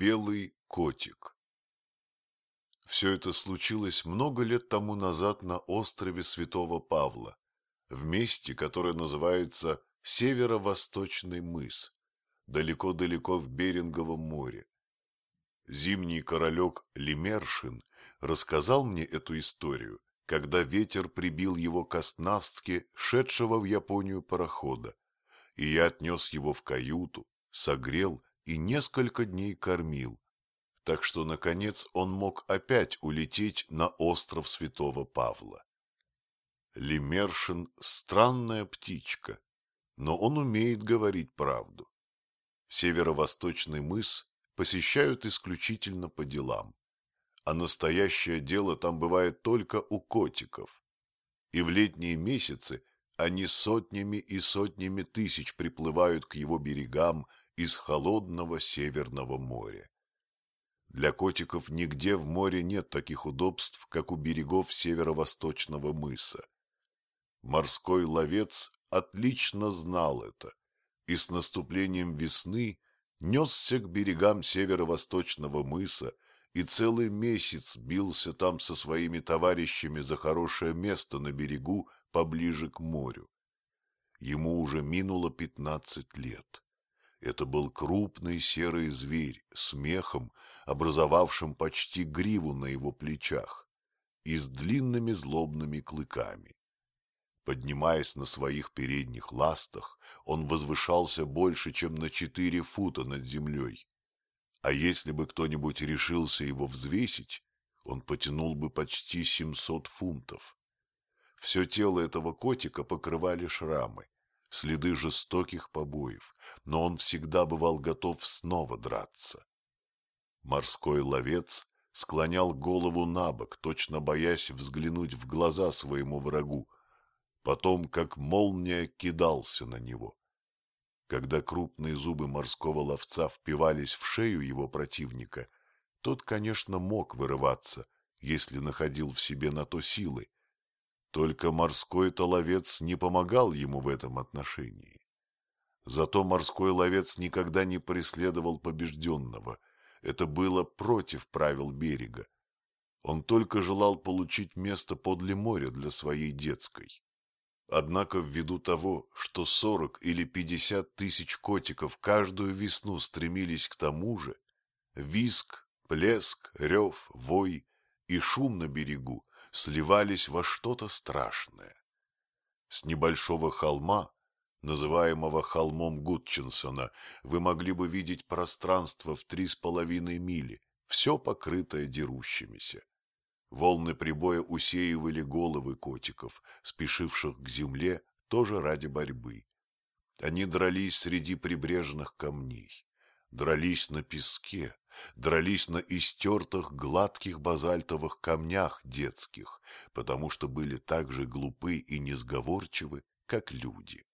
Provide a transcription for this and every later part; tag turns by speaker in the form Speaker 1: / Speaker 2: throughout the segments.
Speaker 1: Белый котик Все это случилось много лет тому назад на острове Святого Павла, в месте, которое называется Северо-Восточный мыс, далеко-далеко в Беринговом море. Зимний королек Лемершин рассказал мне эту историю, когда ветер прибил его к оснастке шедшего в Японию парохода, и я отнес его в каюту, согрел и несколько дней кормил, так что, наконец, он мог опять улететь на остров Святого Павла. Лемершин — странная птичка, но он умеет говорить правду. Северо-восточный мыс посещают исключительно по делам, а настоящее дело там бывает только у котиков. И в летние месяцы они сотнями и сотнями тысяч приплывают к его берегам из холодного Северного моря. Для котиков нигде в море нет таких удобств, как у берегов северо-восточного мыса. Морской ловец отлично знал это, и с наступлением весны несся к берегам северо-восточного мыса и целый месяц бился там со своими товарищами за хорошее место на берегу поближе к морю. Ему уже минуло пятнадцать лет. Это был крупный серый зверь с мехом, образовавшим почти гриву на его плечах, и с длинными злобными клыками. Поднимаясь на своих передних ластах, он возвышался больше, чем на четыре фута над землей. А если бы кто-нибудь решился его взвесить, он потянул бы почти семьсот фунтов. Все тело этого котика покрывали шрамы, следы жестоких побоев, но он всегда бывал готов снова драться. Морской ловец склонял голову на бок, точно боясь взглянуть в глаза своему врагу, потом, как молния, кидался на него. Когда крупные зубы морского ловца впивались в шею его противника, тот, конечно, мог вырываться, если находил в себе на то силы, только морской-то ловец не помогал ему в этом отношении. Зато морской ловец никогда не преследовал побежденного. Это было против правил берега. Он только желал получить место подле моря для своей детской. Однако ввиду того, что сорок или пятьдесят тысяч котиков каждую весну стремились к тому же, виск, плеск, рев, вой и шум на берегу сливались во что-то страшное. С небольшого холма, называемого холмом Гудчинсона, вы могли бы видеть пространство в три с половиной мили, все покрытое дерущимися. Волны прибоя усеивали головы котиков, спешивших к земле тоже ради борьбы. Они дрались среди прибрежных камней, дрались на песке, дрались на истертых гладких базальтовых камнях детских, потому что были так же глупы и несговорчивы, как люди.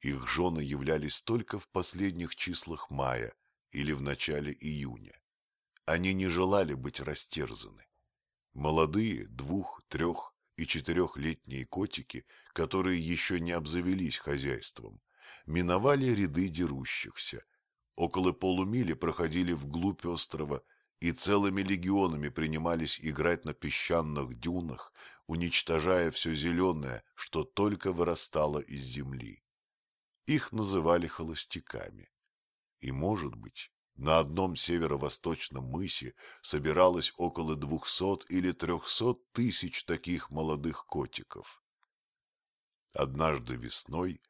Speaker 1: Их жены являлись только в последних числах мая или в начале июня. Они не желали быть растерзаны. Молодые двух, трех и четырехлетние котики, которые еще не обзавелись хозяйством, миновали ряды дерущихся – около полумили проходили вглубь острова и целыми легионами принимались играть на песчаных дюнах, уничтожая все зеленое, что только вырастало из земли. Их называли холостяками. И, может быть, на одном северо-восточном мысе собиралось около двухсот или трехсот тысяч таких молодых котиков. Однажды весной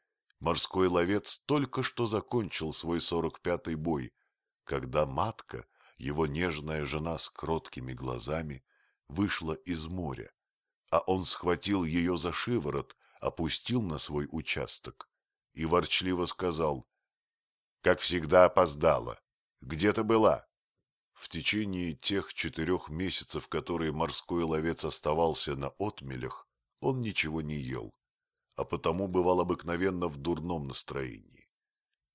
Speaker 1: Морской ловец только что закончил свой сорок пятый бой, когда матка, его нежная жена с кроткими глазами, вышла из моря, а он схватил ее за шиворот, опустил на свой участок и ворчливо сказал, «Как всегда опоздала. Где ты была?» В течение тех четырех месяцев, которые морской ловец оставался на отмелях, он ничего не ел а потому бывал обыкновенно в дурном настроении.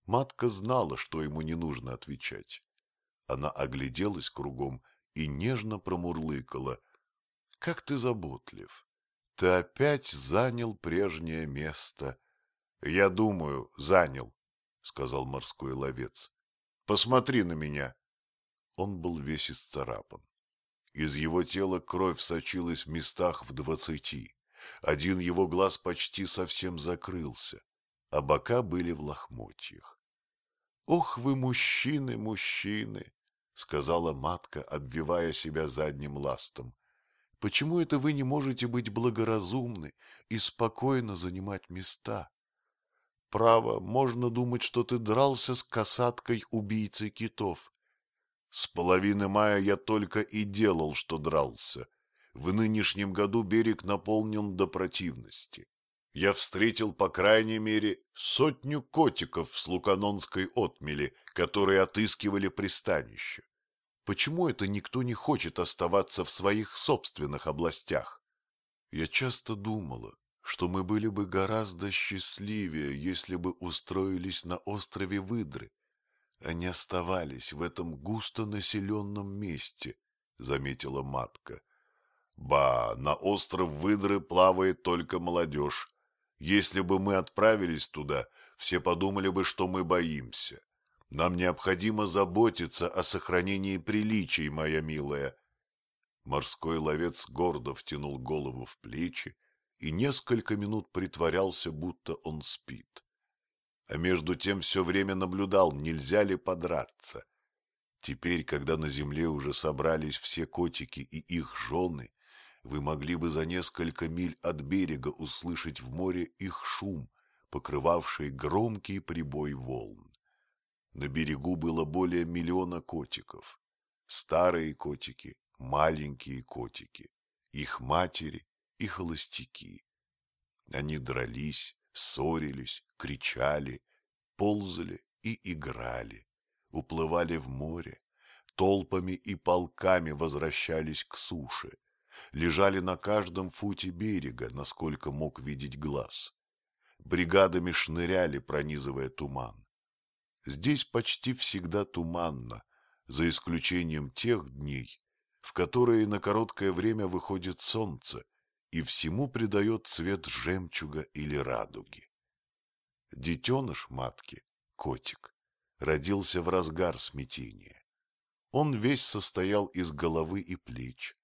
Speaker 1: Матка знала, что ему не нужно отвечать. Она огляделась кругом и нежно промурлыкала. — Как ты заботлив! Ты опять занял прежнее место. — Я думаю, занял, — сказал морской ловец. — Посмотри на меня. Он был весь исцарапан. Из его тела кровь сочилась в местах в двадцати. Один его глаз почти совсем закрылся, а бока были в лохмотьях. — Ох вы, мужчины, мужчины! — сказала матка, обвивая себя задним ластом. — Почему это вы не можете быть благоразумны и спокойно занимать места? Право, можно думать, что ты дрался с касаткой убийцей китов. С половины мая я только и делал, что дрался. В нынешнем году берег наполнен до противности. Я встретил, по крайней мере, сотню котиков с Луканонской отмели, которые отыскивали пристанище. Почему это никто не хочет оставаться в своих собственных областях? Я часто думала, что мы были бы гораздо счастливее, если бы устроились на острове Выдры, а не оставались в этом густонаселенном месте, — заметила матка. — Ба, на остров Выдры плавает только молодежь. Если бы мы отправились туда, все подумали бы, что мы боимся. Нам необходимо заботиться о сохранении приличий, моя милая. Морской ловец гордо втянул голову в плечи и несколько минут притворялся, будто он спит а между тем все время наблюдал, нельзя ли подраться. Теперь, когда на земле уже собрались все котики и их жены, вы могли бы за несколько миль от берега услышать в море их шум, покрывавший громкий прибой волн. На берегу было более миллиона котиков. Старые котики, маленькие котики, их матери и холостяки. Они дрались, ссорились, кричали, ползали и играли, уплывали в море, толпами и полками возвращались к суше, лежали на каждом футе берега, насколько мог видеть глаз. Бригадами шныряли, пронизывая туман. Здесь почти всегда туманно, за исключением тех дней, в которые на короткое время выходит солнце и всему придает цвет жемчуга или радуги. Детеныш матки, котик, родился в разгар смятения. Он весь состоял из головы и плеч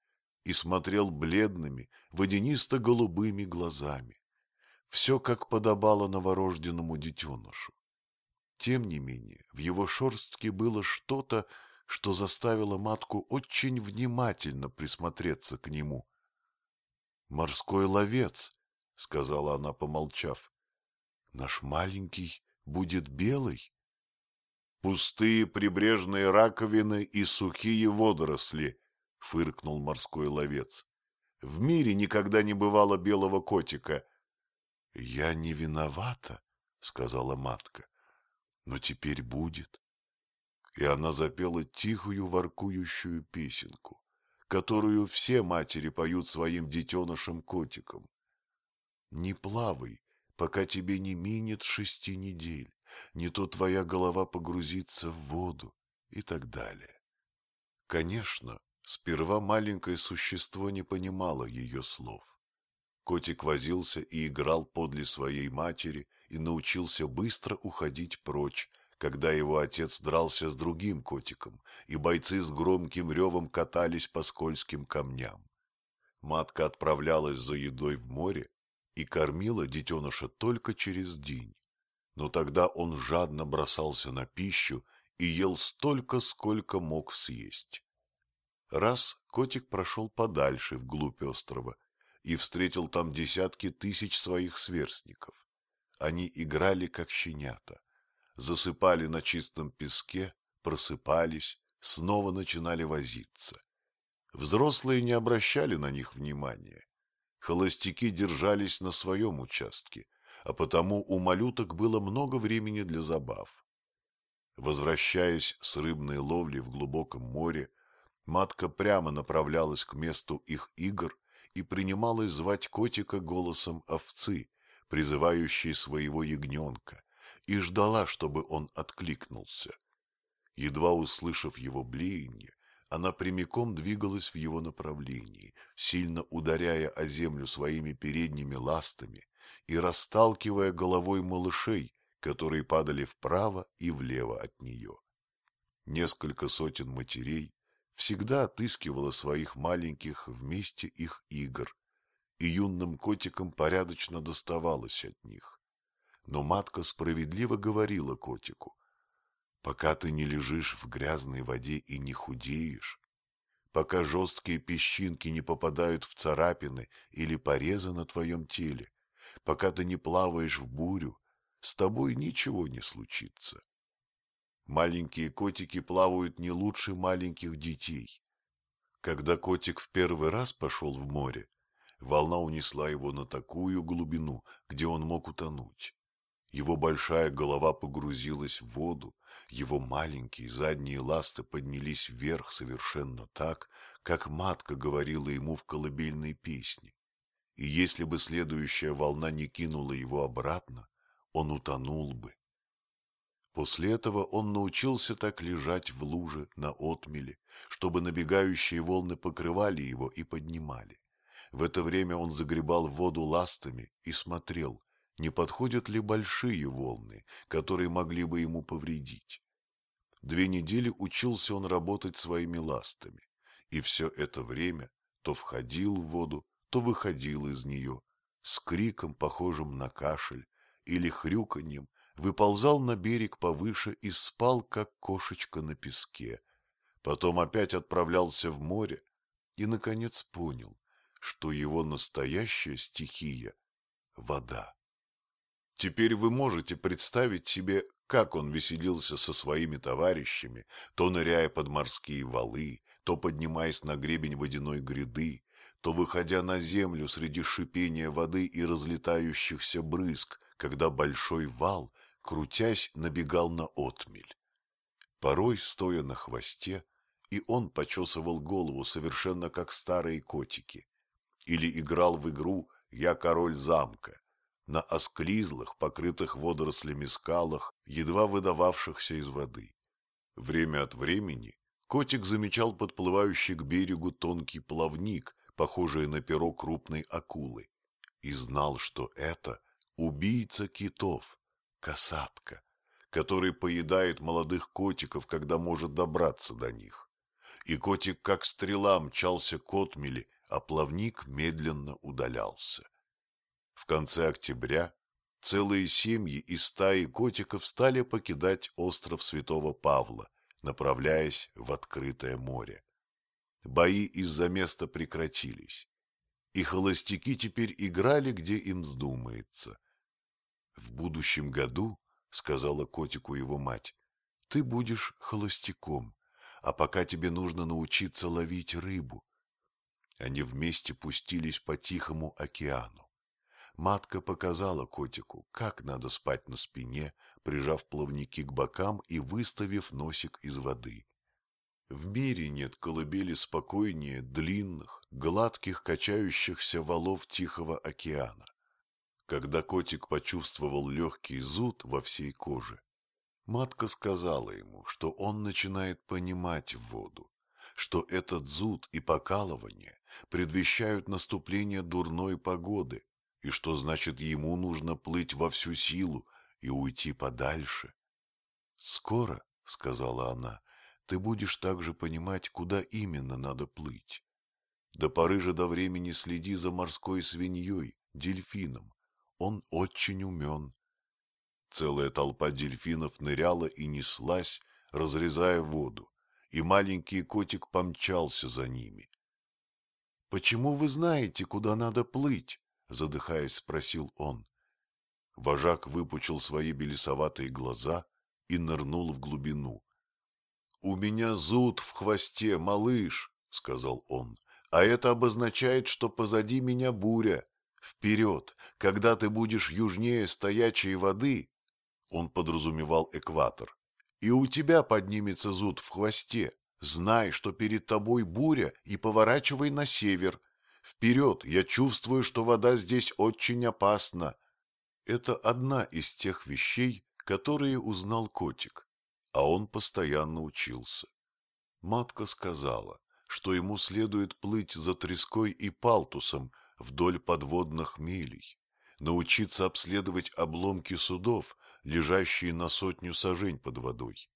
Speaker 1: и смотрел бледными, водянисто-голубыми глазами. Все, как подобало новорожденному детенышу. Тем не менее, в его шерстке было что-то, что заставило матку очень внимательно присмотреться к нему — Морской ловец, — сказала она, помолчав. — Наш маленький будет белый. — Пустые прибрежные раковины и сухие водоросли, — фыркнул морской ловец. — В мире никогда не бывало белого котика. — Я не виновата, — сказала матка, — но теперь будет. И она запела тихую воркующую песенку которую все матери поют своим детенышам-котикам. Не плавай, пока тебе не минет шести недель, не то твоя голова погрузится в воду и так далее. Конечно, сперва маленькое существо не понимало ее слов. Котик возился и играл подле своей матери и научился быстро уходить прочь, когда его отец дрался с другим котиком, и бойцы с громким ревом катались по скользким камням. Матка отправлялась за едой в море и кормила детеныша только через день. Но тогда он жадно бросался на пищу и ел столько, сколько мог съесть. Раз котик прошел подальше, вглубь острова, и встретил там десятки тысяч своих сверстников. Они играли, как щенята засыпали на чистом песке, просыпались, снова начинали возиться. Взрослые не обращали на них внимания. Холостяки держались на своем участке, а потому у малюток было много времени для забав. Возвращаясь с рыбной ловли в глубоком море, матка прямо направлялась к месту их игр и принималась звать котика голосом овцы, призывающей своего ягненка, и ждала, чтобы он откликнулся. Едва услышав его блеяние, она прямиком двигалась в его направлении, сильно ударяя о землю своими передними ластами и расталкивая головой малышей, которые падали вправо и влево от нее. Несколько сотен матерей всегда отыскивало своих маленьких вместе их игр, и юным котикам порядочно доставалось от них. Но матка справедливо говорила котику, пока ты не лежишь в грязной воде и не худеешь, пока жесткие песчинки не попадают в царапины или порезы на твоем теле, пока ты не плаваешь в бурю, с тобой ничего не случится. Маленькие котики плавают не лучше маленьких детей. Когда котик в первый раз пошел в море, волна унесла его на такую глубину, где он мог утонуть. Его большая голова погрузилась в воду, его маленькие задние ласты поднялись вверх совершенно так, как матка говорила ему в колыбельной песне. И если бы следующая волна не кинула его обратно, он утонул бы. После этого он научился так лежать в луже на отмеле, чтобы набегающие волны покрывали его и поднимали. В это время он загребал воду ластами и смотрел, не подходят ли большие волны, которые могли бы ему повредить. Две недели учился он работать своими ластами, и все это время то входил в воду, то выходил из нее, с криком, похожим на кашель, или хрюканьем, выползал на берег повыше и спал, как кошечка на песке. Потом опять отправлялся в море и, наконец, понял, что его настоящая стихия — вода. Теперь вы можете представить себе, как он веселился со своими товарищами, то ныряя под морские валы, то поднимаясь на гребень водяной гряды, то выходя на землю среди шипения воды и разлетающихся брызг, когда большой вал, крутясь, набегал на отмель. Порой, стоя на хвосте, и он почесывал голову совершенно как старые котики, или играл в игру «Я король замка», на осклизлых, покрытых водорослями скалах, едва выдававшихся из воды. Время от времени котик замечал подплывающий к берегу тонкий плавник, похожий на перо крупной акулы, и знал, что это убийца китов, касатка, который поедает молодых котиков, когда может добраться до них. И котик, как стрела, мчался к отмели, а плавник медленно удалялся. В конце октября целые семьи и стаи котиков стали покидать остров Святого Павла, направляясь в открытое море. Бои из-за места прекратились, и холостяки теперь играли, где им вздумается. В будущем году, — сказала котику его мать, — ты будешь холостяком, а пока тебе нужно научиться ловить рыбу. Они вместе пустились по Тихому океану. Матка показала котику, как надо спать на спине, прижав плавники к бокам и выставив носик из воды. В мире нет колыбели спокойнее длинных, гладких, качающихся валов Тихого океана. Когда котик почувствовал легкий зуд во всей коже, матка сказала ему, что он начинает понимать воду, что этот зуд и покалывание предвещают наступление дурной погоды, и что значит ему нужно плыть во всю силу и уйти подальше. «Скоро, — сказала она, — ты будешь также понимать, куда именно надо плыть. До поры же до времени следи за морской свиньей, дельфином. Он очень умен». Целая толпа дельфинов ныряла и неслась, разрезая воду, и маленький котик помчался за ними. — Почему вы знаете, куда надо плыть? задыхаясь, спросил он. Вожак выпучил свои белесоватые глаза и нырнул в глубину. — У меня зуд в хвосте, малыш, — сказал он, — а это обозначает, что позади меня буря. Вперед, когда ты будешь южнее стоячей воды, он подразумевал экватор, и у тебя поднимется зуд в хвосте. Знай, что перед тобой буря, и поворачивай на север, Вперед, я чувствую, что вода здесь очень опасна. Это одна из тех вещей, которые узнал котик, а он постоянно учился. Матка сказала, что ему следует плыть за треской и палтусом вдоль подводных мелей, научиться обследовать обломки судов, лежащие на сотню сажень под водой.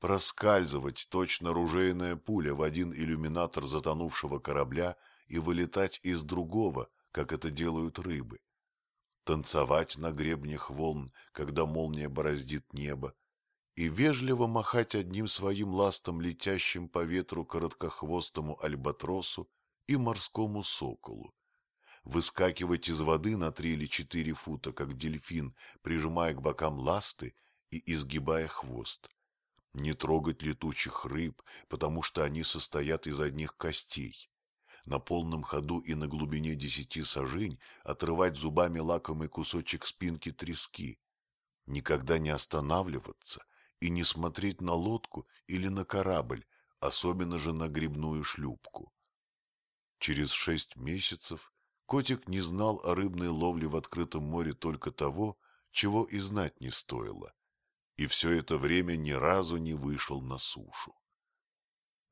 Speaker 1: проскальзывать точно ружейная пуля в один иллюминатор затонувшего корабля и вылетать из другого, как это делают рыбы. Танцевать на гребнях волн, когда молния бороздит небо, и вежливо махать одним своим ластом летящим по ветру короткохвостому альбатросу и морскому соколу. Выскакивать из воды на три или четыре фута, как дельфин, прижимая к бокам ласты и изгибая хвост. Не трогать летучих рыб, потому что они состоят из одних костей. На полном ходу и на глубине десяти сажень отрывать зубами лакомый кусочек спинки трески. Никогда не останавливаться и не смотреть на лодку или на корабль, особенно же на грибную шлюпку. Через шесть месяцев котик не знал о рыбной ловле в открытом море только того, чего и знать не стоило, и все это время ни разу не вышел на сушу.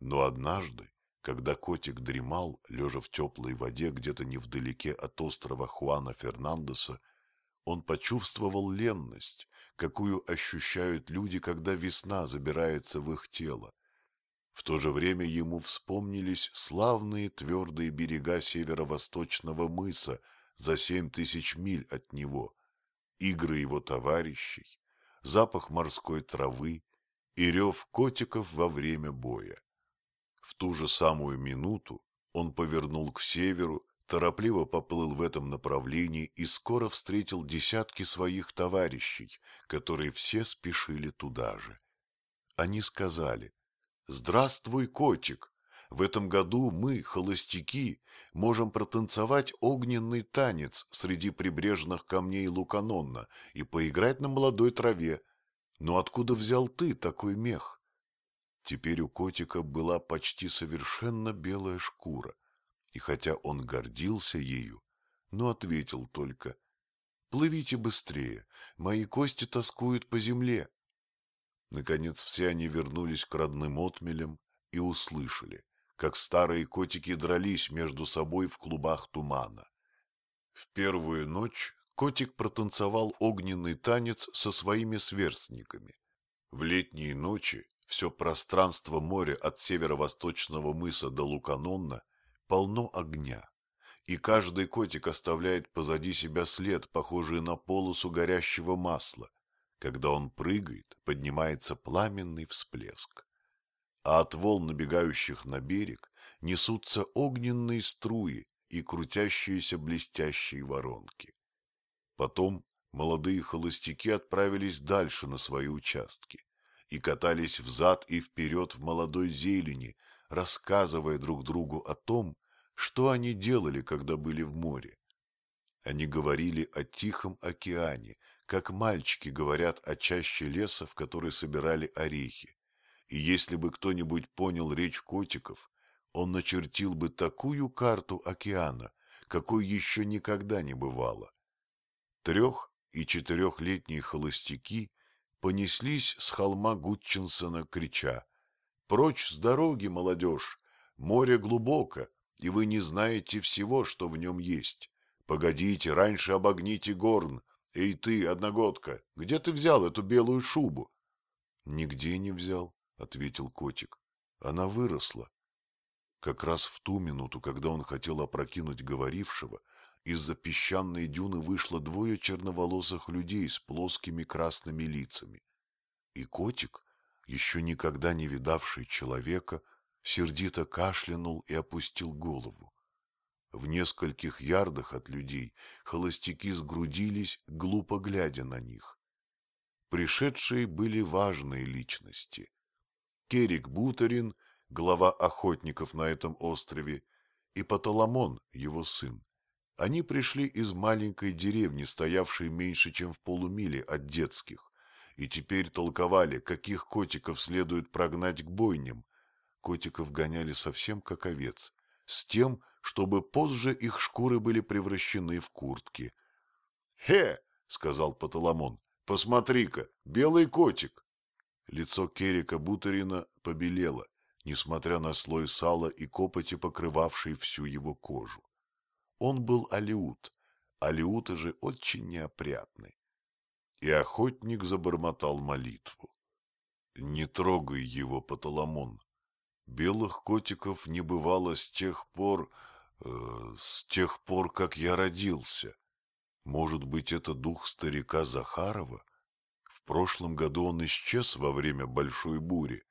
Speaker 1: Но однажды, когда котик дремал, лежа в теплой воде где-то невдалеке от острова Хуана Фернандеса, он почувствовал ленность, какую ощущают люди, когда весна забирается в их тело. В то же время ему вспомнились славные твердые берега северо-восточного мыса за семь тысяч миль от него, игры его товарищей, запах морской травы и рев котиков во время боя. В ту же самую минуту он повернул к северу торопливо поплыл в этом направлении и скоро встретил десятки своих товарищей, которые все спешили туда же. Они сказали, «Здравствуй, котик! В этом году мы, холостяки, можем протанцевать огненный танец среди прибрежных камней Луканонна и поиграть на молодой траве. Но откуда взял ты такой мех?» Теперь у котика была почти совершенно белая шкура, и хотя он гордился ею, но ответил только «Плывите быстрее, мои кости тоскуют по земле». Наконец все они вернулись к родным отмелям и услышали, как старые котики дрались между собой в клубах тумана. В первую ночь котик протанцевал огненный танец со своими сверстниками. В летние ночи все пространство моря от северо-восточного мыса до Луканонна полно огня, и каждый котик оставляет позади себя след, похожий на полосу горящего масла. Когда он прыгает, поднимается пламенный всплеск. А от волн, набегающих на берег, несутся огненные струи и крутящиеся блестящие воронки. Потом молодые холостяки отправились дальше на свои участки и катались взад и вперед в молодой зелени, рассказывая друг другу о том, что они делали, когда были в море? Они говорили о Тихом океане, как мальчики говорят о чаще леса, в которой собирали орехи. И если бы кто-нибудь понял речь котиков, он начертил бы такую карту океана, какой еще никогда не бывало. Трех- и четырехлетние холостяки понеслись с холма Гутчинсона, крича «Прочь с дороги, молодежь! Море глубоко, и вы не знаете всего, что в нем есть. Погодите, раньше обогните горн. Эй ты, одногодка, где ты взял эту белую шубу? — Нигде не взял, — ответил котик. Она выросла. Как раз в ту минуту, когда он хотел опрокинуть говорившего, из-за песчаной дюны вышло двое черноволосых людей с плоскими красными лицами. И котик, еще никогда не видавший человека, сердито кашлянул и опустил голову. В нескольких ярдах от людей холостяки сгрудились, глупо глядя на них. Пришедшие были важные личности. Керик Бутарин, глава охотников на этом острове, и Паталамон, его сын. Они пришли из маленькой деревни, стоявшей меньше, чем в полумиле от детских, и теперь толковали, каких котиков следует прогнать к бойням, Котиков гоняли совсем как овец, с тем, чтобы позже их шкуры были превращены в куртки. — Хе! — сказал Паталамон. — Посмотри-ка, белый котик! Лицо Керика Бутарина побелело, несмотря на слой сала и копоти, покрывавший всю его кожу. Он был алиут, алиуты же очень неопрятны. И охотник забормотал молитву. Не трогай его, Паталамон. Белых котиков не бывало с тех пор, э, с тех пор, как я родился. Может быть, это дух старика Захарова? В прошлом году он исчез во время большой бури.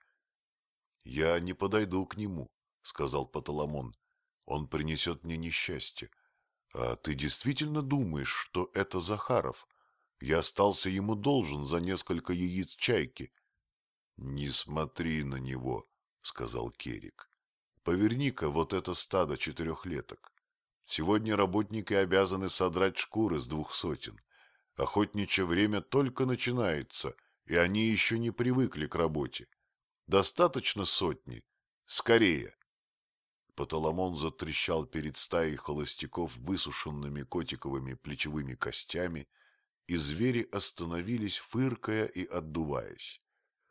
Speaker 1: — Я не подойду к нему, — сказал Паталамон. — Он принесет мне несчастье. А ты действительно думаешь, что это Захаров? Я остался ему должен за несколько яиц чайки. — Не смотри на него, — сказал Керик. — Поверни-ка вот это стадо четырехлеток. Сегодня работники обязаны содрать шкуры с двух сотен. Охотничье время только начинается, и они еще не привыкли к работе. Достаточно сотни. Скорее. Паталамон затрещал перед стаей холостяков высушенными котиковыми плечевыми костями, и звери остановились, фыркая и отдуваясь.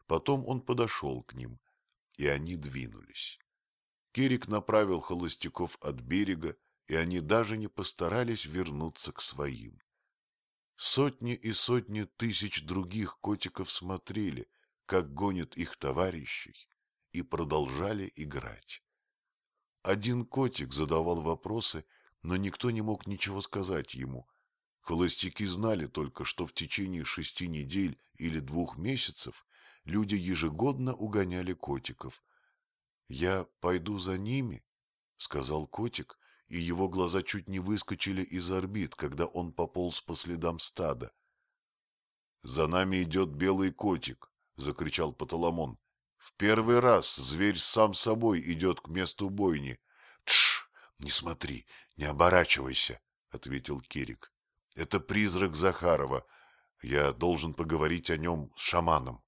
Speaker 1: Потом он подошел к ним, и они двинулись. Керик направил холостяков от берега, и они даже не постарались вернуться к своим. Сотни и сотни тысяч других котиков смотрели, как гонят их товарищей, и продолжали играть. Один котик задавал вопросы, но никто не мог ничего сказать ему. Холостяки знали только, что в течение шести недель или двух месяцев люди ежегодно угоняли котиков. — Я пойду за ними, — сказал котик, и его глаза чуть не выскочили из орбит, когда он пополз по следам стада. — За нами идет белый котик, — закричал Паталамон. — В первый раз зверь сам собой идет к месту бойни. — Тш, не смотри, не оборачивайся, — ответил Кирик. — Это призрак Захарова. Я должен поговорить о нем с шаманом.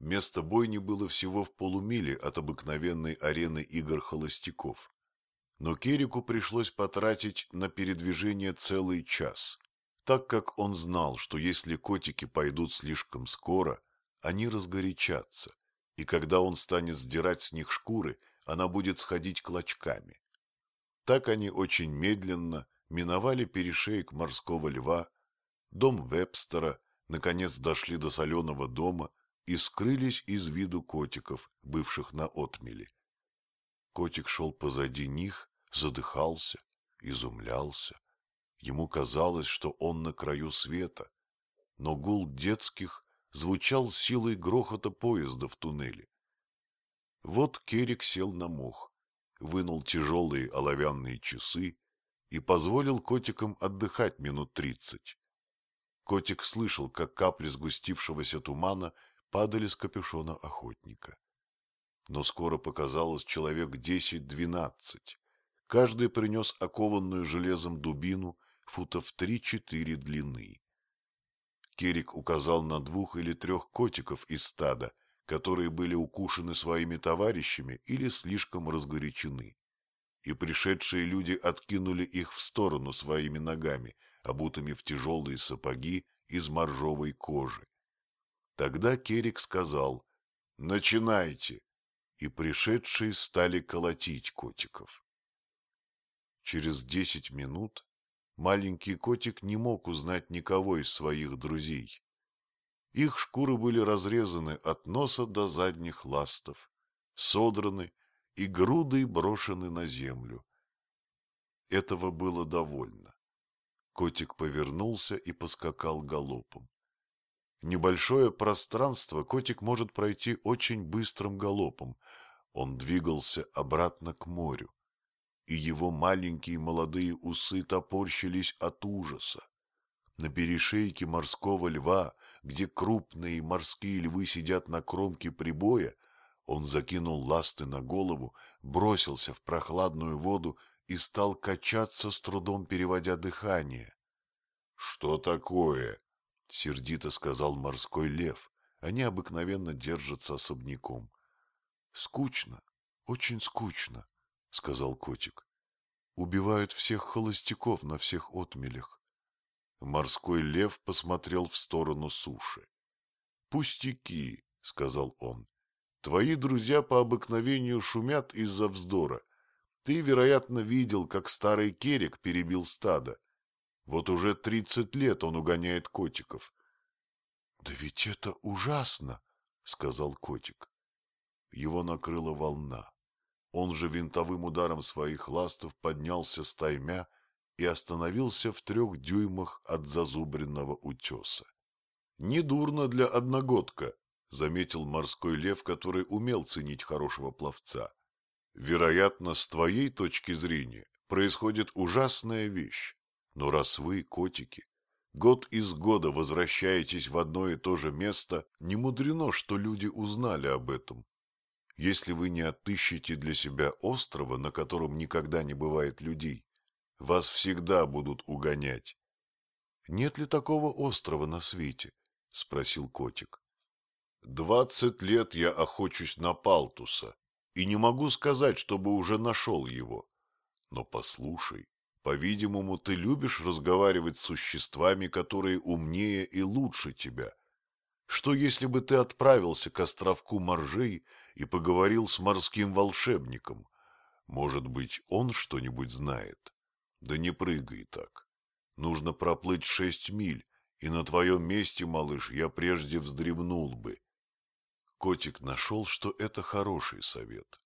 Speaker 1: Место бойни было всего в полумиле от обыкновенной арены игр холостяков. Но Керику пришлось потратить на передвижение целый час, так как он знал, что если котики пойдут слишком скоро, они разгорячатся, и когда он станет сдирать с них шкуры, она будет сходить клочками. Так они очень медленно миновали перешеек морского льва, дом Вебстера, наконец дошли до соленого дома и скрылись из виду котиков, бывших на отмеле. Котик шел позади них, задыхался, изумлялся. Ему казалось, что он на краю света, но гул детских звучал силой грохота поезда в туннеле. Вот Керик сел на мох, вынул тяжелые оловянные часы и позволил котикам отдыхать минут тридцать. Котик слышал, как капли сгустившегося тумана падали с капюшона охотника но скоро показалось человек десять-двенадцать. Каждый принес окованную железом дубину футов три-четыре длины. Керик указал на двух или трех котиков из стада, которые были укушены своими товарищами или слишком разгорячены. И пришедшие люди откинули их в сторону своими ногами, обутыми в тяжелые сапоги из моржовой кожи. Тогда Керик сказал «Начинайте!» и пришедшие стали колотить котиков. Через десять минут маленький котик не мог узнать никого из своих друзей. Их шкуры были разрезаны от носа до задних ластов, содраны и грудой брошены на землю. Этого было довольно. Котик повернулся и поскакал галопом. Небольшое пространство котик может пройти очень быстрым галопом. Он двигался обратно к морю, и его маленькие молодые усы топорщились от ужаса. На перешейке морского льва, где крупные морские львы сидят на кромке прибоя, он закинул ласты на голову, бросился в прохладную воду и стал качаться с трудом, переводя дыхание. — Что такое? — сердито сказал морской лев. Они обыкновенно держатся особняком. — Скучно, очень скучно, — сказал котик. — Убивают всех холостяков на всех отмелях. Морской лев посмотрел в сторону суши. — Пустяки, — сказал он. — Твои друзья по обыкновению шумят из-за вздора. Ты, вероятно, видел, как старый керек перебил стадо. Вот уже тридцать лет он угоняет котиков. — Да ведь это ужасно, — сказал котик. Его накрыла волна. Он же винтовым ударом своих ластов поднялся с таймя и остановился в трех дюймах от зазубренного утеса. — Недурно для одногодка, — заметил морской лев, который умел ценить хорошего пловца. — Вероятно, с твоей точки зрения происходит ужасная вещь. Но раз вы, котики, год из года возвращаетесь в одно и то же место, не мудрено, что люди узнали об этом. Если вы не отыщете для себя острова, на котором никогда не бывает людей, вас всегда будут угонять. — Нет ли такого острова на свете? — спросил котик. — Двадцать лет я охочусь на Палтуса, и не могу сказать, чтобы уже нашел его. Но послушай, по-видимому, ты любишь разговаривать с существами, которые умнее и лучше тебя. Что, если бы ты отправился к островку моржей и поговорил с морским волшебником? Может быть, он что-нибудь знает? Да не прыгай так. Нужно проплыть шесть миль, и на твоем месте, малыш, я прежде вздремнул бы. Котик нашел, что это хороший совет.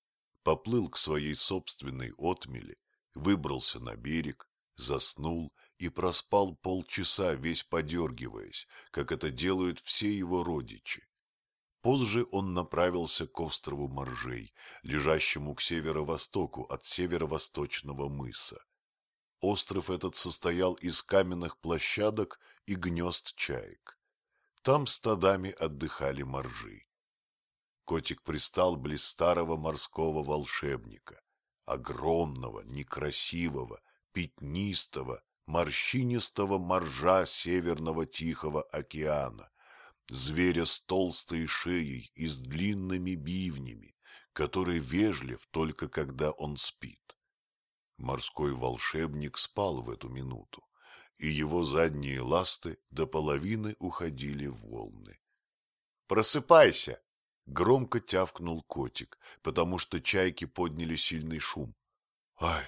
Speaker 1: Поплыл к своей собственной отмели, выбрался на берег, заснул и проспал полчаса, весь подергиваясь, как это делают все его родичи. Позже он направился к острову Моржей, лежащему к северо-востоку от северо-восточного мыса. Остров этот состоял из каменных площадок и гнезд чаек. Там стадами отдыхали моржи. Котик пристал близ старого морского волшебника, огромного, некрасивого, пятнистого, морщинистого моржа Северного Тихого океана, зверя с толстой шеей и с длинными бивнями, который вежлив только когда он спит. Морской волшебник спал в эту минуту, и его задние ласты до половины уходили в волны. «Просыпайся!» — громко тявкнул котик, потому что чайки подняли сильный шум. «Ай!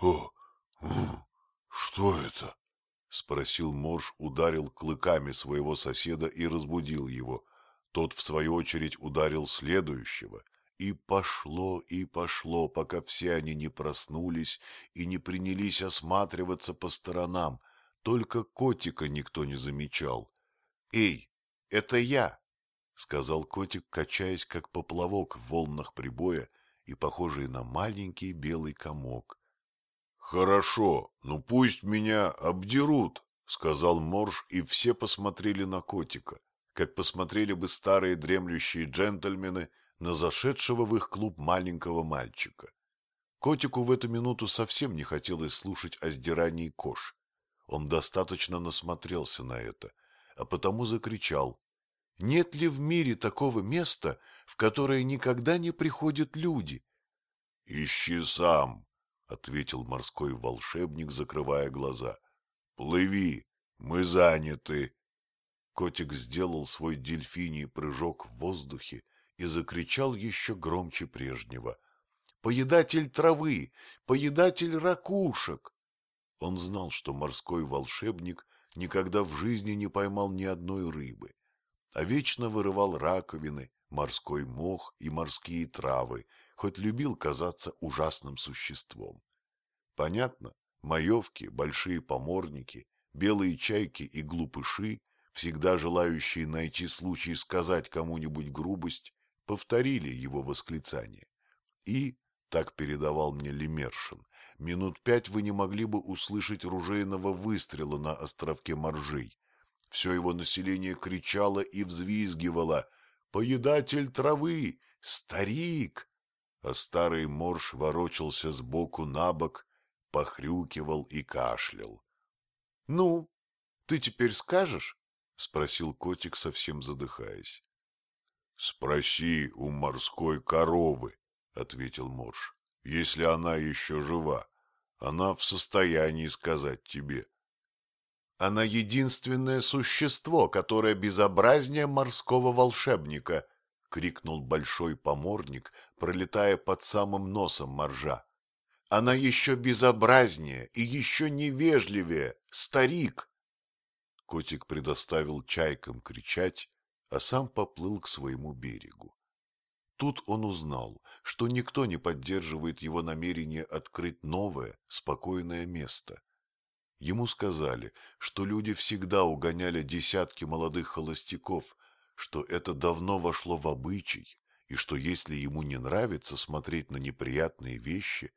Speaker 1: О! что это?» — спросил Морж, ударил клыками своего соседа и разбудил его. Тот, в свою очередь, ударил следующего. И пошло, и пошло, пока все они не проснулись и не принялись осматриваться по сторонам. Только котика никто не замечал. — Эй, это я! — сказал котик, качаясь, как поплавок в волнах прибоя и похожий на маленький белый комок. Хорошо, ну пусть меня обдерут, сказал Морж, и все посмотрели на котика, как посмотрели бы старые дремлющие джентльмены на зашедшего в их клуб маленького мальчика. Котику в эту минуту совсем не хотелось слушать о сдирании кож. Он достаточно насмотрелся на это, а потому закричал. «Нет ли в мире такого места, в которое никогда не приходят люди?» «Ищи сам», — ответил морской волшебник, закрывая глаза. — Плыви, мы заняты. Котик сделал свой дельфиний прыжок в воздухе и закричал еще громче прежнего. — Поедатель травы! Поедатель ракушек! Он знал, что морской волшебник никогда в жизни не поймал ни одной рыбы, а вечно вырывал раковины, морской мох и морские травы, хоть любил казаться ужасным существом. Понятно, маевки, большие поморники, белые чайки и глупыши, всегда желающие найти случай сказать кому-нибудь грубость, повторили его восклицание. И, так передавал мне Лемершин, минут пять вы не могли бы услышать ружейного выстрела на островке Моржей. Все его население кричало и взвизгивало «Поедатель травы! Старик!» а старый морж ворочался сбоку на бок, похрюкивал и кашлял. — Ну, ты теперь скажешь? — спросил котик, совсем задыхаясь. — Спроси у морской коровы, — ответил морж, — если она еще жива. Она в состоянии сказать тебе. — Она единственное существо, которое безобразнее морского волшебника, —— крикнул большой поморник, пролетая под самым носом моржа. — Она еще безобразнее и еще невежливее, старик! Котик предоставил чайкам кричать, а сам поплыл к своему берегу. Тут он узнал, что никто не поддерживает его намерение открыть новое, спокойное место. Ему сказали, что люди всегда угоняли десятки молодых холостяков, что это давно вошло в обычай, и что если ему не нравится смотреть на неприятные вещи,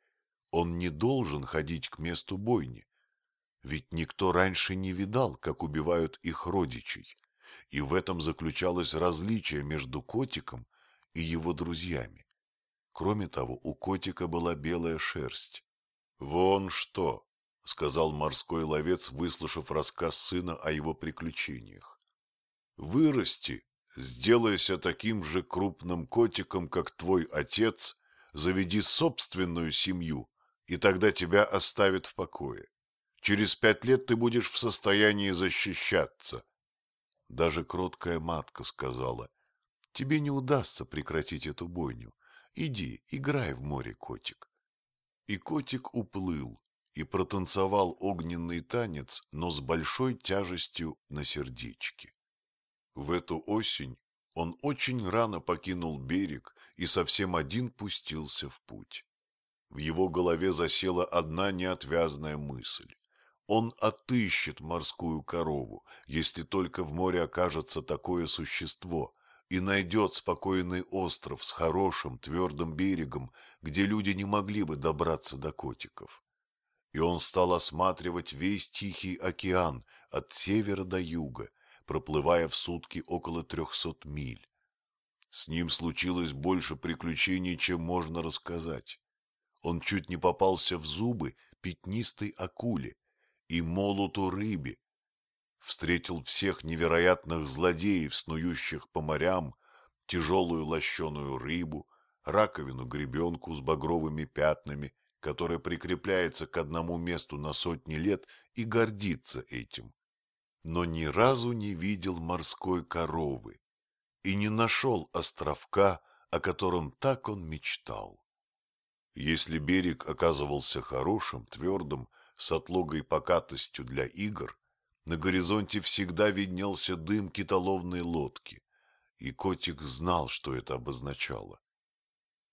Speaker 1: он не должен ходить к месту бойни. Ведь никто раньше не видал, как убивают их родичей, и в этом заключалось различие между котиком и его друзьями. Кроме того, у котика была белая шерсть. «Вон что!» — сказал морской ловец, выслушав рассказ сына о его приключениях. «Вырасти, сделайся таким же крупным котиком, как твой отец, заведи собственную семью, и тогда тебя оставят в покое. Через пять лет ты будешь в состоянии защищаться». Даже кроткая матка сказала — Тебе не удастся прекратить эту бойню. Иди, играй в море, котик. И котик уплыл и протанцевал огненный танец, но с большой тяжестью на сердечке. В эту осень он очень рано покинул берег и совсем один пустился в путь. В его голове засела одна неотвязная мысль. Он отыщет морскую корову, если только в море окажется такое существо, и найдет спокойный остров с хорошим твердым берегом, где люди не могли бы добраться до котиков. И он стал осматривать весь Тихий океан от севера до юга, проплывая в сутки около трехсот миль. С ним случилось больше приключений, чем можно рассказать. Он чуть не попался в зубы пятнистой акуле и молоту рыбе, встретил всех невероятных злодеев, снующих по морям, тяжелую лощеную рыбу, раковину-гребенку с багровыми пятнами, которая прикрепляется к одному месту на сотни лет и гордится этим. Но ни разу не видел морской коровы и не нашел островка, о котором так он мечтал. Если берег оказывался хорошим, твердым, с отлогой покатостью для игр, на горизонте всегда виднелся дым китоловной лодки, и котик знал, что это обозначало.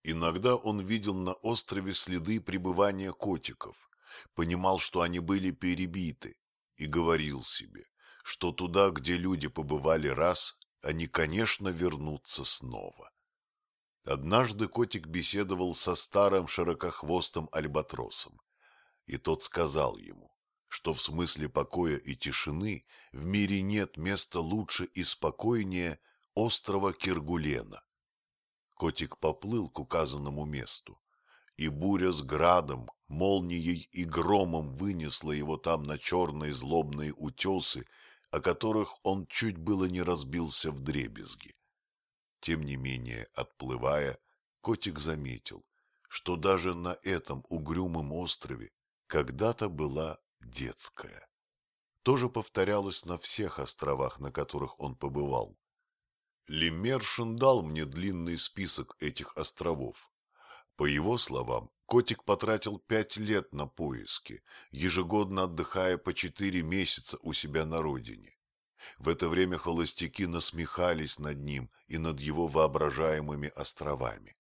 Speaker 1: Иногда он видел на острове следы пребывания котиков, понимал, что они были перебиты, и говорил себе, что туда, где люди побывали раз, они, конечно, вернутся снова. Однажды котик беседовал со старым широкохвостым альбатросом, и тот сказал ему, что в смысле покоя и тишины в мире нет места лучше и спокойнее острова Киргулена. Котик поплыл к указанному месту, и буря с градом, молнией и громом вынесла его там на черные злобные утесы, о которых он чуть было не разбился в дребезги. Тем не менее, отплывая, котик заметил, что даже на этом угрюмом острове когда-то была детская. То же повторялось на всех островах, на которых он побывал. Лемершин дал мне длинный список этих островов. По его словам, котик потратил пять лет на поиски, ежегодно отдыхая по четыре месяца у себя на родине. В это время холостяки насмехались над ним и над его воображаемыми островами.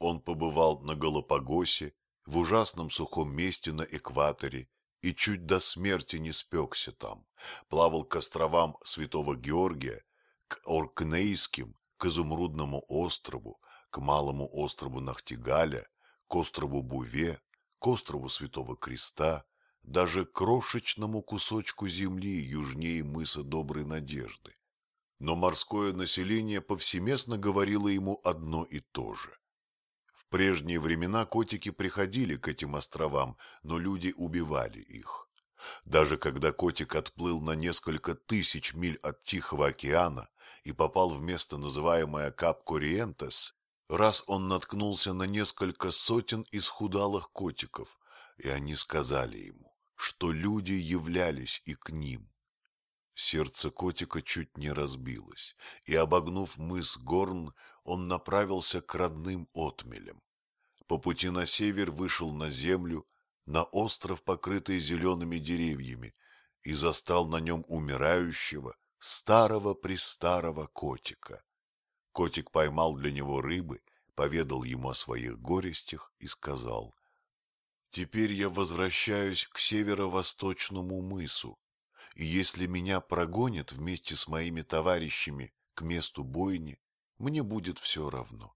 Speaker 1: Он побывал на Галапагосе, в ужасном сухом месте на экваторе и чуть до смерти не спекся там, плавал к островам Святого Георгия, к Оркнейским, к Изумрудному острову, к малому острову Нахтигаля, к острову Буве, к острову Святого Креста, даже к крошечному кусочку земли южнее мыса Доброй Надежды. Но морское население повсеместно говорило ему одно и то же прежние времена котики приходили к этим островам, но люди убивали их. Даже когда котик отплыл на несколько тысяч миль от Тихого океана и попал в место, называемое Кап-Кориентес, раз он наткнулся на несколько сотен исхудалых котиков, и они сказали ему, что люди являлись и к ним. Сердце котика чуть не разбилось, и, обогнув мыс Горн, он направился к родным отмелям. По пути на север вышел на землю, на остров, покрытый зелеными деревьями, и застал на нем умирающего, старого-престарого котика. Котик поймал для него рыбы, поведал ему о своих горестях и сказал, «Теперь я возвращаюсь к северо-восточному мысу, и если меня прогонят вместе с моими товарищами к месту бойни, мне будет все равно».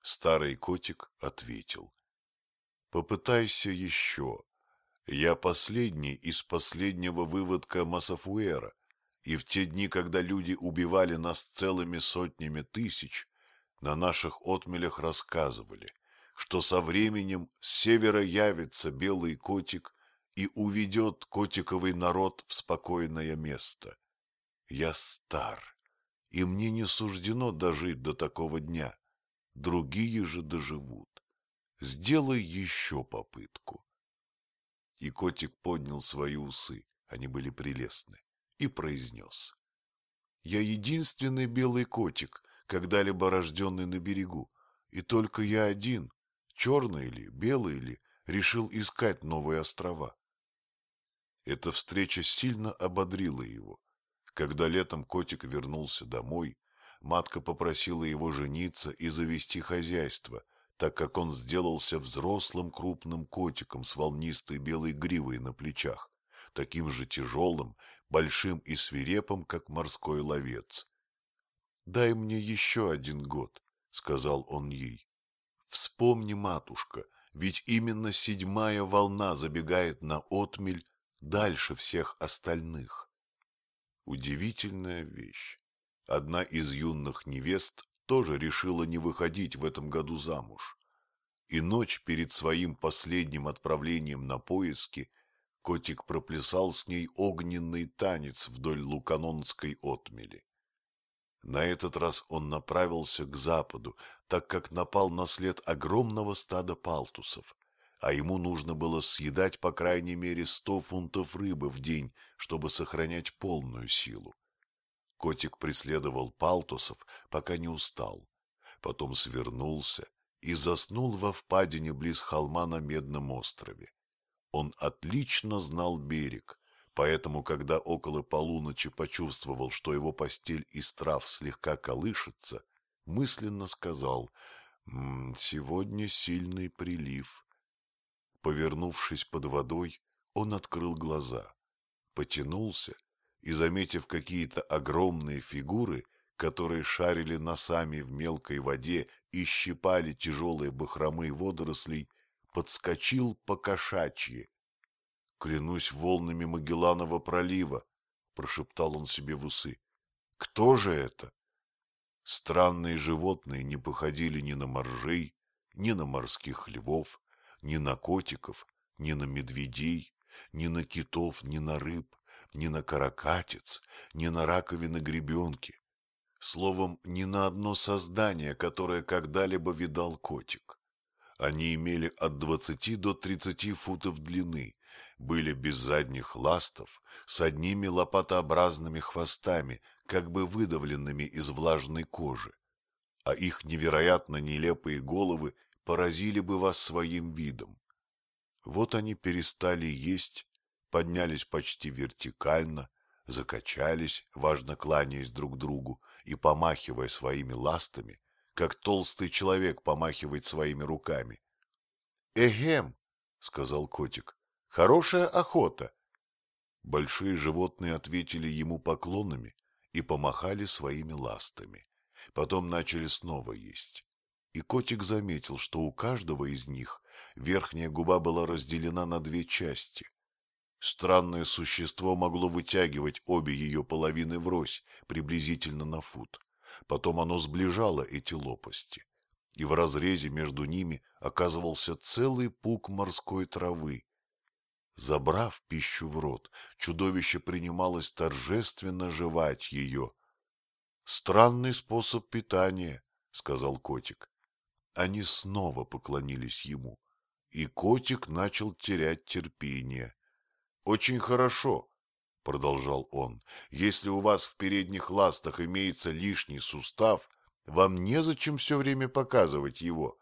Speaker 1: Старый котик ответил, «Попытайся еще. Я последний из последнего выводка Масафуэра, и в те дни, когда люди убивали нас целыми сотнями тысяч, на наших отмелях рассказывали, что со временем с севера явится белый котик и уведет котиковый народ в спокойное место. Я стар, и мне не суждено дожить до такого дня. Другие же доживут. Сделай еще попытку. И котик поднял свои усы, они были прелестны и произнес. «Я единственный белый котик, когда-либо рожденный на берегу, и только я один, черный или белый или, решил искать новые острова». Эта встреча сильно ободрила его. Когда летом котик вернулся домой, матка попросила его жениться и завести хозяйство, так как он сделался взрослым крупным котиком с волнистой белой гривой на плечах, таким же тяжелым большим и свирепым, как морской ловец. — Дай мне еще один год, — сказал он ей. — Вспомни, матушка, ведь именно седьмая волна забегает на отмель дальше всех остальных. Удивительная вещь. Одна из юных невест тоже решила не выходить в этом году замуж. И ночь перед своим последним отправлением на поиски – Котик проплясал с ней огненный танец вдоль луканонской отмели. На этот раз он направился к западу, так как напал на след огромного стада палтусов, а ему нужно было съедать по крайней мере сто фунтов рыбы в день, чтобы сохранять полную силу. Котик преследовал палтусов, пока не устал. Потом свернулся и заснул во впадине близ холма на Медном острове. Он отлично знал берег, поэтому, когда около полуночи почувствовал, что его постель из трав слегка колышется, мысленно сказал «М «Сегодня сильный прилив». Повернувшись под водой, он открыл глаза, потянулся и, заметив какие-то огромные фигуры, которые шарили носами в мелкой воде и щипали тяжелые бахромы водорослей, подскочил по кошачьи. «Клянусь волнами Магелланова пролива», — прошептал он себе в усы. «Кто же это?» Странные животные не походили ни на моржей, ни на морских львов, ни на котиков, ни на медведей, ни на китов, ни на рыб, ни на каракатиц, ни на раковины гребенки. Словом, ни на одно создание, которое когда-либо видал котик. Они имели от двадцати до тридцати футов длины, были без задних ластов, с одними лопатообразными хвостами, как бы выдавленными из влажной кожи. А их невероятно нелепые головы поразили бы вас своим видом. Вот они перестали есть, поднялись почти вертикально, закачались, важно кланяясь друг другу и помахивая своими ластами, как толстый человек помахивает своими руками. — Эгем, — сказал котик, — хорошая охота. Большие животные ответили ему поклонами и помахали своими ластами. Потом начали снова есть. И котик заметил, что у каждого из них верхняя губа была разделена на две части. Странное существо могло вытягивать обе ее половины врозь, приблизительно на фут. Потом оно сближало эти лопасти, и в разрезе между ними оказывался целый пук морской травы. Забрав пищу в рот, чудовище принималось торжественно жевать ее. — Странный способ питания, — сказал котик. Они снова поклонились ему, и котик начал терять терпение. — Очень хорошо, — продолжал он, — если у вас в передних ластах имеется лишний сустав, вам незачем все время показывать его.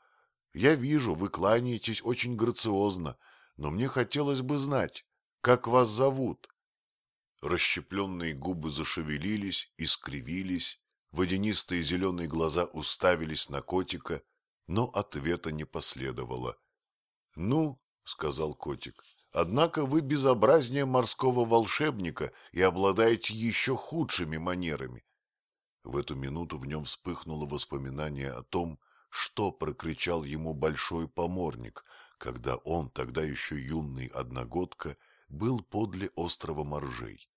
Speaker 1: Я вижу, вы кланяетесь очень грациозно, но мне хотелось бы знать, как вас зовут. Расщепленные губы зашевелились и скривились, водянистые зеленые глаза уставились на котика, но ответа не последовало. — Ну, — сказал котик, — однако вы безобразнее морского волшебника и обладаете еще худшими манерами. В эту минуту в нем вспыхнуло воспоминание о том, что прокричал ему большой поморник, когда он, тогда еще юный одногодка, был подле острова Моржей.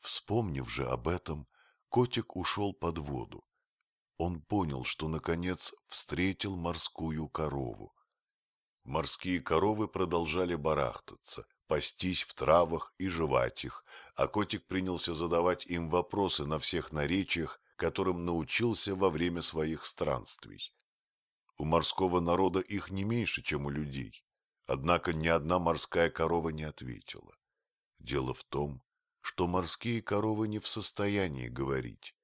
Speaker 1: Вспомнив же об этом, котик ушел под воду. Он понял, что, наконец, встретил морскую корову. Морские коровы продолжали барахтаться, пастись в травах и жевать их, а котик принялся задавать им вопросы на всех наречиях, которым научился во время своих странствий. У морского народа их не меньше, чем у людей, однако ни одна морская корова не ответила. Дело в том, что морские коровы не в состоянии говорить.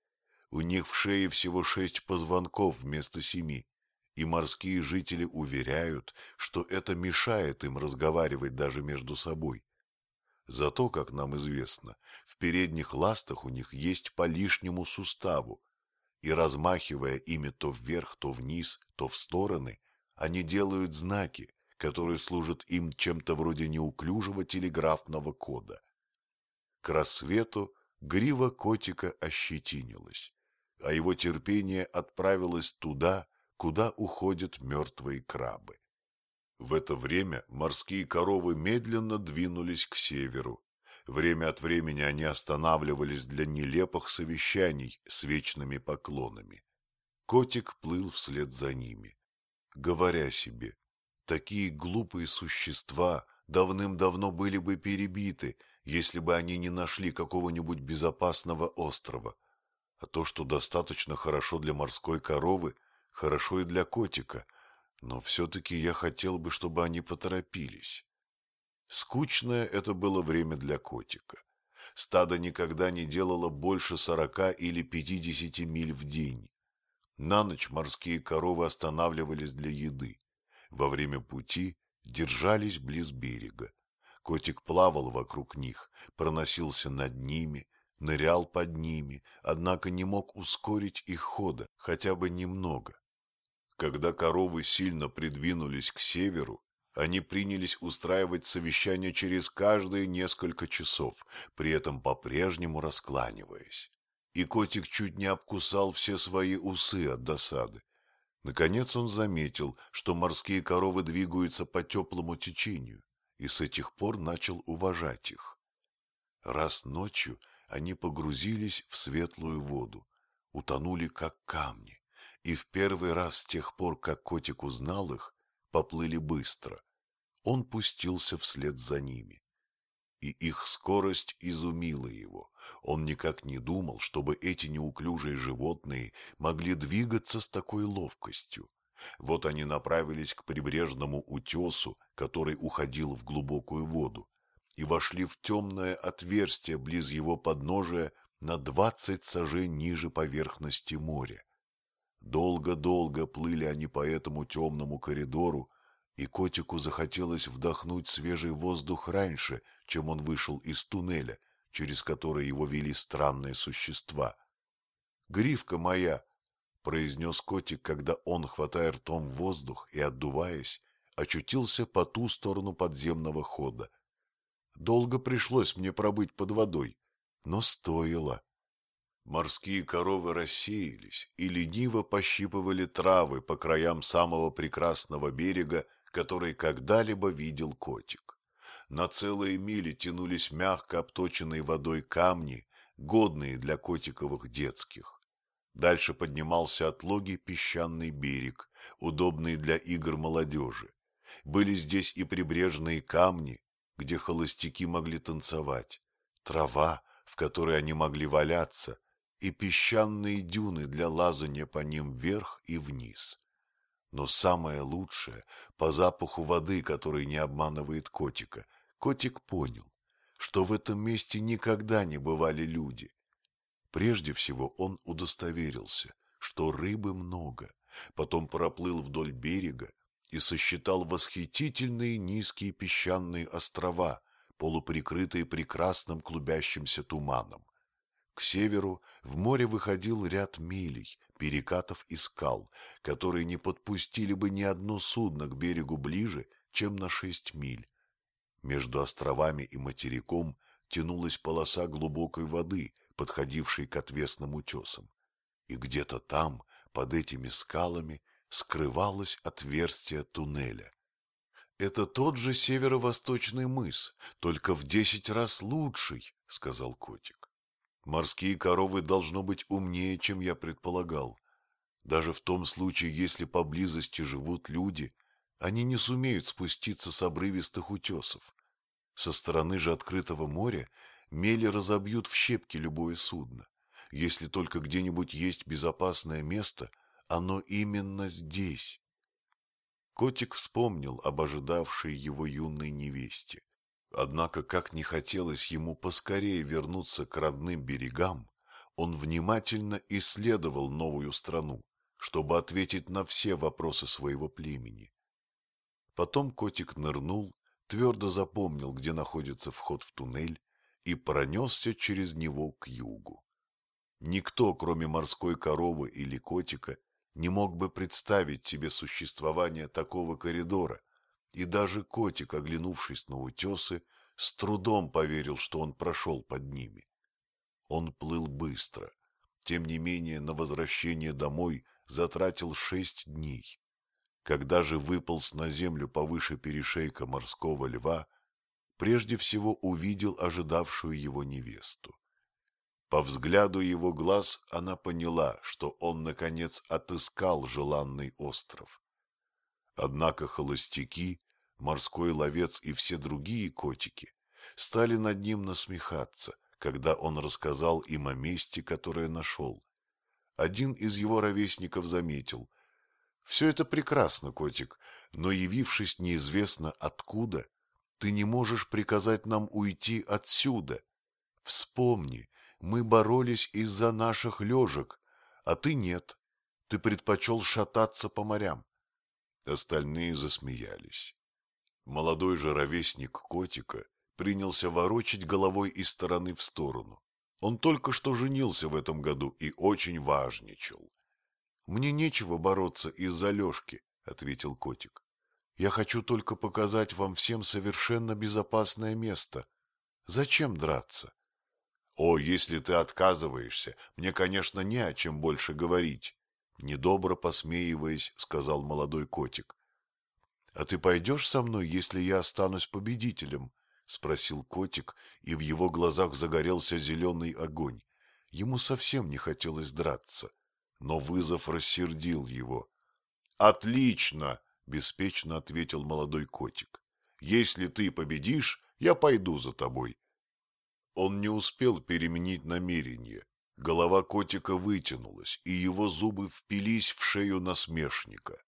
Speaker 1: У них в шее всего шесть позвонков вместо семи, и морские жители уверяют, что это мешает им разговаривать даже между собой. Зато, как нам известно, в передних ластах у них есть по лишнему суставу, и, размахивая ими то вверх, то вниз, то в стороны, они делают знаки, которые служат им чем-то вроде неуклюжего телеграфного кода. К рассвету грива котика ощетинилась, а его терпение отправилось туда, куда уходят мертвые крабы. В это время морские коровы медленно двинулись к северу. Время от времени они останавливались для нелепых совещаний с вечными поклонами. Котик плыл вслед за ними, говоря себе, такие глупые существа давным-давно были бы перебиты, если бы они не нашли какого-нибудь безопасного острова. А то, что достаточно хорошо для морской коровы, хорошо и для котика — но все-таки я хотел бы, чтобы они поторопились. Скучное это было время для котика. Стадо никогда не делало больше сорока или пятидесяти миль в день. На ночь морские коровы останавливались для еды. Во время пути держались близ берега. Котик плавал вокруг них, проносился над ними, нырял под ними, однако не мог ускорить их хода хотя бы немного. Когда коровы сильно придвинулись к северу, они принялись устраивать совещания через каждые несколько часов, при этом по-прежнему раскланиваясь. И котик чуть не обкусал все свои усы от досады. Наконец он заметил, что морские коровы двигаются по теплому течению, и с этих пор начал уважать их. Раз ночью они погрузились в светлую воду, утонули как камни, и в первый раз с тех пор, как котик узнал их, поплыли быстро. Он пустился вслед за ними. И их скорость изумила его. Он никак не думал, чтобы эти неуклюжие животные могли двигаться с такой ловкостью. Вот они направились к прибрежному утесу, который уходил в глубокую воду, и вошли в темное отверстие близ его подножия на двадцать сажей ниже поверхности моря. Долго-долго плыли они по этому темному коридору, и котику захотелось вдохнуть свежий воздух раньше, чем он вышел из туннеля, через который его вели странные существа. — Грифка моя! — произнес котик, когда он, хватая ртом воздух и отдуваясь, очутился по ту сторону подземного хода. Долго пришлось мне пробыть под водой, но стоило. Морские коровы рассеялись и лениво пощипывали травы по краям самого прекрасного берега, который когда-либо видел котик. На целые мили тянулись мягко обточенные водой камни, годные для котиковых детских. Дальше поднимался отлогий песчаный берег, удобный для игр молодежи. Были здесь и прибрежные камни, где холостяки могли танцевать, трава, в которой они могли валяться, и песчаные дюны для лазания по ним вверх и вниз. Но самое лучшее, по запаху воды, который не обманывает котика, котик понял, что в этом месте никогда не бывали люди. Прежде всего он удостоверился, что рыбы много, потом проплыл вдоль берега и сосчитал восхитительные низкие песчаные острова, полуприкрытые прекрасным клубящимся туманом. К северу в море выходил ряд милей, перекатов и скал, которые не подпустили бы ни одно судно к берегу ближе, чем на шесть миль. Между островами и материком тянулась полоса глубокой воды, подходившей к отвесным утесам. И где-то там, под этими скалами, скрывалось отверстие туннеля. — Это тот же северо-восточный мыс, только в десять раз лучший, — сказал котик. Морские коровы должно быть умнее, чем я предполагал. Даже в том случае, если поблизости живут люди, они не сумеют спуститься с обрывистых утесов. Со стороны же открытого моря мели разобьют в щепки любое судно. Если только где-нибудь есть безопасное место, оно именно здесь. Котик вспомнил об ожидавшей его юной невесте. Однако, как не хотелось ему поскорее вернуться к родным берегам, он внимательно исследовал новую страну, чтобы ответить на все вопросы своего племени. Потом котик нырнул, твердо запомнил, где находится вход в туннель, и пронесся через него к югу. Никто, кроме морской коровы или котика, не мог бы представить себе существование такого коридора, и даже котик, оглянувшись на утесы, с трудом поверил, что он прошел под ними. Он плыл быстро, тем не менее на возвращение домой затратил шесть дней. Когда же выполз на землю повыше перешейка морского льва, прежде всего увидел ожидавшую его невесту. По взгляду его глаз она поняла, что он, наконец, отыскал желанный остров. Однако холостяки, морской ловец и все другие котики стали над ним насмехаться, когда он рассказал им о месте, которое нашел. Один из его ровесников заметил. — Все это прекрасно, котик, но явившись неизвестно откуда, ты не можешь приказать нам уйти отсюда. Вспомни, мы боролись из-за наших лежек, а ты нет. Ты предпочел шататься по морям. Остальные засмеялись. Молодой же ровесник котика принялся ворочать головой из стороны в сторону. Он только что женился в этом году и очень важничал. — Мне нечего бороться из-за Лешки, — ответил котик. — Я хочу только показать вам всем совершенно безопасное место. Зачем драться? — О, если ты отказываешься, мне, конечно, не о чем больше говорить. Недобро посмеиваясь, сказал молодой котик. — А ты пойдешь со мной, если я останусь победителем? — спросил котик, и в его глазах загорелся зеленый огонь. Ему совсем не хотелось драться, но вызов рассердил его. — Отлично! — беспечно ответил молодой котик. — Если ты победишь, я пойду за тобой. Он не успел переменить намерение. Голова котика вытянулась, и его зубы впились в шею насмешника.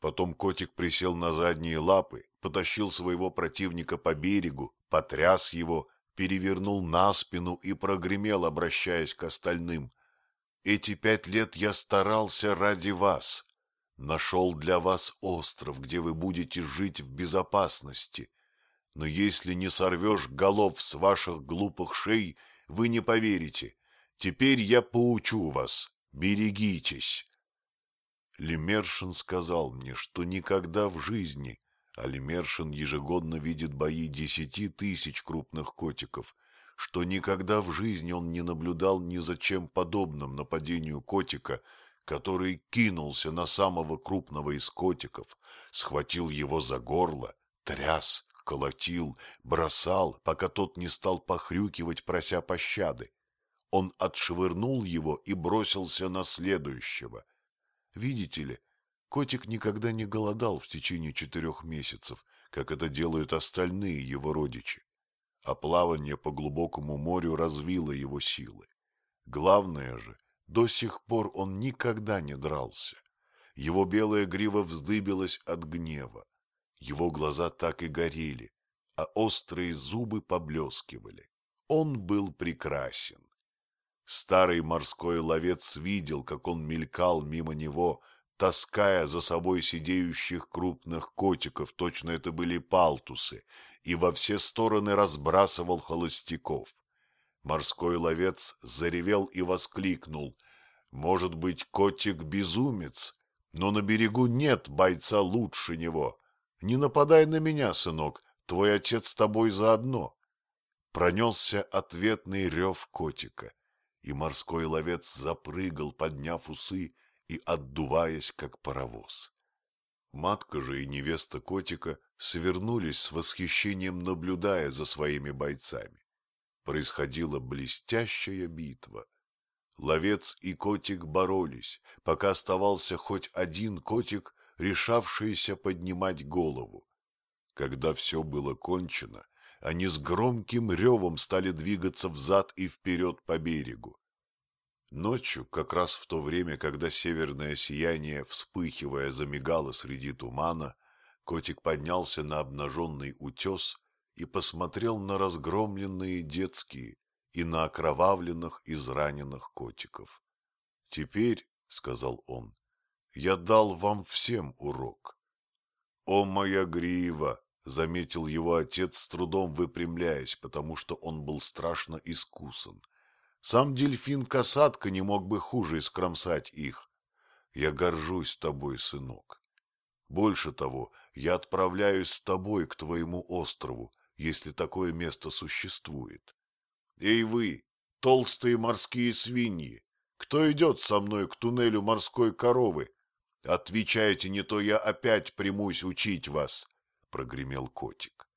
Speaker 1: Потом котик присел на задние лапы, потащил своего противника по берегу, потряс его, перевернул на спину и прогремел, обращаясь к остальным. «Эти пять лет я старался ради вас. Нашел для вас остров, где вы будете жить в безопасности. Но если не сорвешь голов с ваших глупых шей, вы не поверите. Теперь я поучу вас. Берегитесь. Лемершин сказал мне, что никогда в жизни, а Лемершин ежегодно видит бои десяти тысяч крупных котиков, что никогда в жизни он не наблюдал ни за чем подобным нападению котика, который кинулся на самого крупного из котиков, схватил его за горло, тряс, колотил, бросал, пока тот не стал похрюкивать, прося пощады. Он отшвырнул его и бросился на следующего. Видите ли, котик никогда не голодал в течение четырех месяцев, как это делают остальные его родичи. А плавание по глубокому морю развило его силы. Главное же, до сих пор он никогда не дрался. Его белая грива вздыбилась от гнева. Его глаза так и горели, а острые зубы поблескивали. Он был прекрасен. Старый морской ловец видел, как он мелькал мимо него, таская за собой сидеющих крупных котиков, точно это были палтусы, и во все стороны разбрасывал холостяков. Морской ловец заревел и воскликнул. «Может быть, котик безумец, но на берегу нет бойца лучше него. Не нападай на меня, сынок, твой отец с тобой заодно». Пронесся ответный рев котика, и морской ловец запрыгал, подняв усы и отдуваясь, как паровоз. Матка же и невеста котика свернулись с восхищением, наблюдая за своими бойцами. Происходила блестящая битва. Ловец и котик боролись, пока оставался хоть один котик, решавшийся поднимать голову. Когда все было кончено, они с громким ревом стали двигаться взад и вперед по берегу. Ночью, как раз в то время, когда северное сияние, вспыхивая, замигало среди тумана, котик поднялся на обнаженный утес и посмотрел на разгромленные детские и на окровавленных, израненных котиков. — Теперь, — сказал он, — я дал вам всем урок. — О, моя грива! — заметил его отец, с трудом выпрямляясь, потому что он был страшно искусан. — сам дельфин-касатка не мог бы хуже искромсать их. Я горжусь тобой, сынок. Больше того, я отправляюсь с тобой к твоему острову, если такое место существует. Эй вы, толстые морские свиньи, кто идет со мной к туннелю морской коровы? Отвечайте, не то я опять примусь учить вас, — прогремел котик.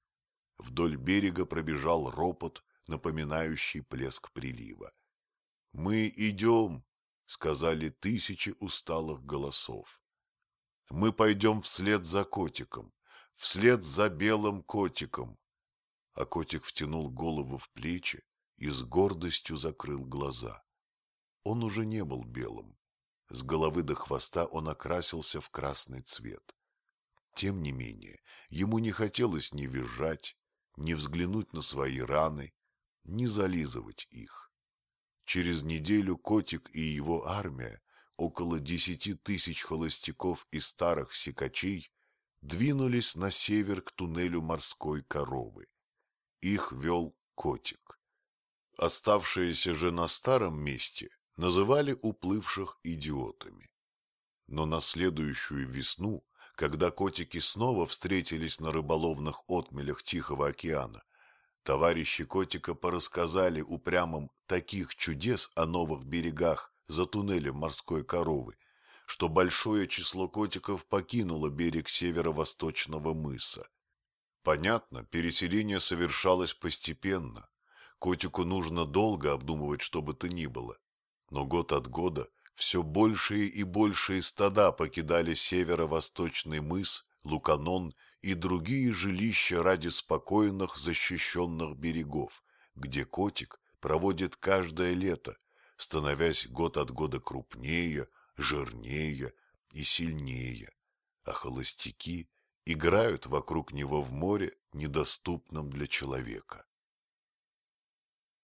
Speaker 1: Вдоль берега пробежал ропот, напоминающий плеск прилива. «Мы идем», — сказали тысячи усталых голосов. «Мы пойдем вслед за котиком, вслед за белым котиком». А котик втянул голову в плечи и с гордостью закрыл глаза. Он уже не был белым. С головы до хвоста он окрасился в красный цвет. Тем не менее, ему не хотелось ни визжать, ни взглянуть на свои раны, не зализывать их. Через неделю котик и его армия, около десяти тысяч холостяков и старых сикачей, двинулись на север к туннелю морской коровы. Их вел котик. Оставшиеся же на старом месте называли уплывших идиотами. Но на следующую весну, когда котики снова встретились на рыболовных отмелях Тихого океана, Товарищи котика порассказали упрямым таких чудес о новых берегах за туннелем морской коровы, что большое число котиков покинуло берег северо-восточного мыса. Понятно, переселение совершалось постепенно. Котику нужно долго обдумывать что бы то ни было. Но год от года все большие и большие стада покидали северо-восточный мыс, Луканон и другие жилища ради спокойных защищенных берегов, где котик проводит каждое лето, становясь год от года крупнее, жирнее и сильнее, а холостяки играют вокруг него в море, недоступном для человека.